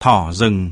Thỏ rừng.